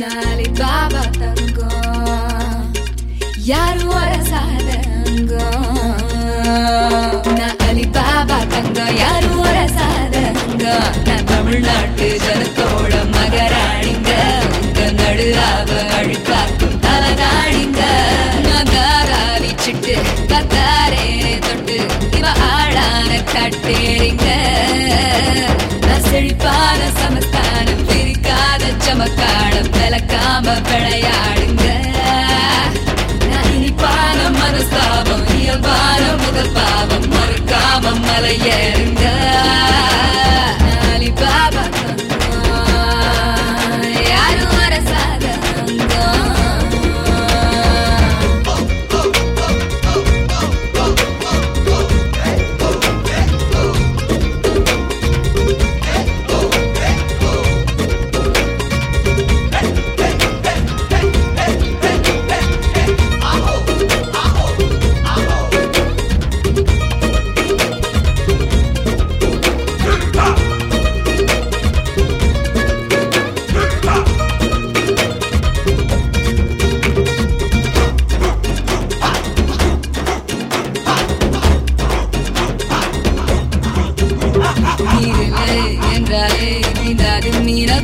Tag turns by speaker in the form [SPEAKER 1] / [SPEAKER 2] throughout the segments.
[SPEAKER 1] நாளை பாபா தங்கம் யாரும் சாத நான் அலி பாபா தங்கம் யாரும் சாதங்க நான் தமிழ்நாட்டு ஜனத்தோட மகராணிங்க உங்க நடுவாவ அழிப்பாக்கும் தலநாடிங்க நகாராவி சிட்டு கத்தாரே தொட்டு இவ ஆளான செழிப்பான சமஸ்தானம் பிரிக்காத சமக்கான நாம விளையாடுங்க நான் இனிப்பான மனஸ்தாபம் இயல்பான முதல் பாவம் மறுக்காம மலையேறுங்க.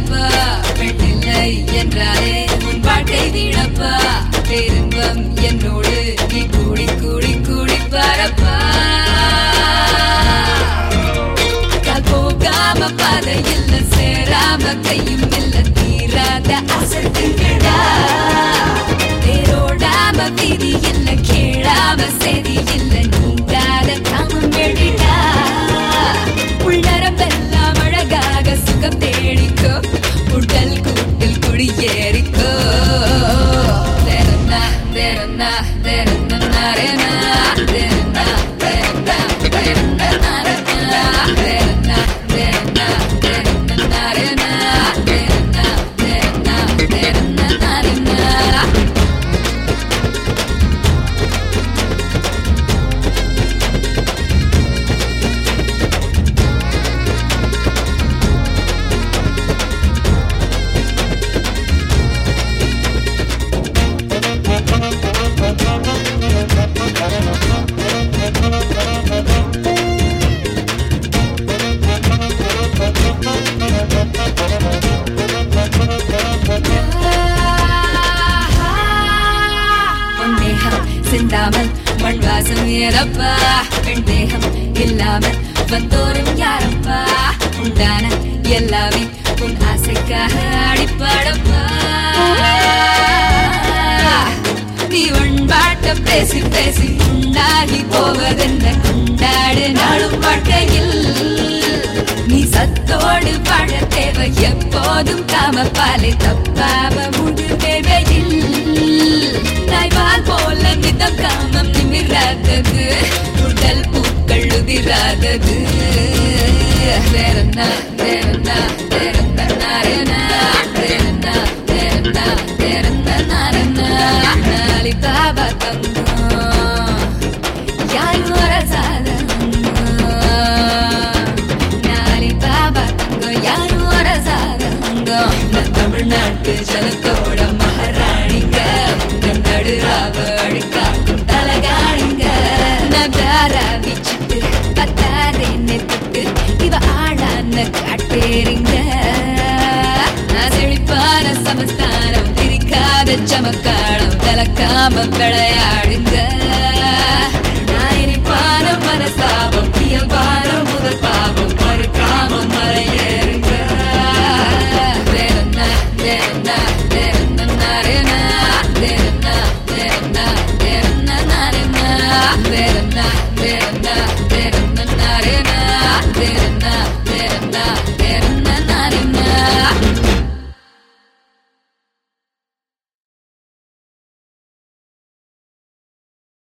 [SPEAKER 1] மீனப்பா பெண்ணில்லை என்றாலே உன் வாழ்க்கை வீணப்பா பேரின்பம் என்னோடு நீ கூடி கூடி கூடி பரப்பா கால் போகாம சேராம கையும் Yeah. வாசம் ஏறப்பா பெண் தேகம் இல்லாம வந்தோரும் யாரப்பா? உண்டான எல்லாமே உன் ஆசைக்காக அடிப்பாடப்பா. நீ உண்பாட்ட பேசி பேசி உண்டாகி போவதென்ன கொண்டாடு? நாளும் வாழ்க்கையில் நீ சத்தோடு வாழ தேவை. எப்போதும் காம பாலை தப்பாவ முழு தேவையில். தாய்வால் போல மிதம் காமம் நிமிராதது உடல் பூக்கள் உதிராதது. வேறென்ன வேறென்ன? சேருங்க செழிப்பான சமஸ்தானம் பிரிக்காத சமக்காலம் கலக்காம விளையாடுங்க.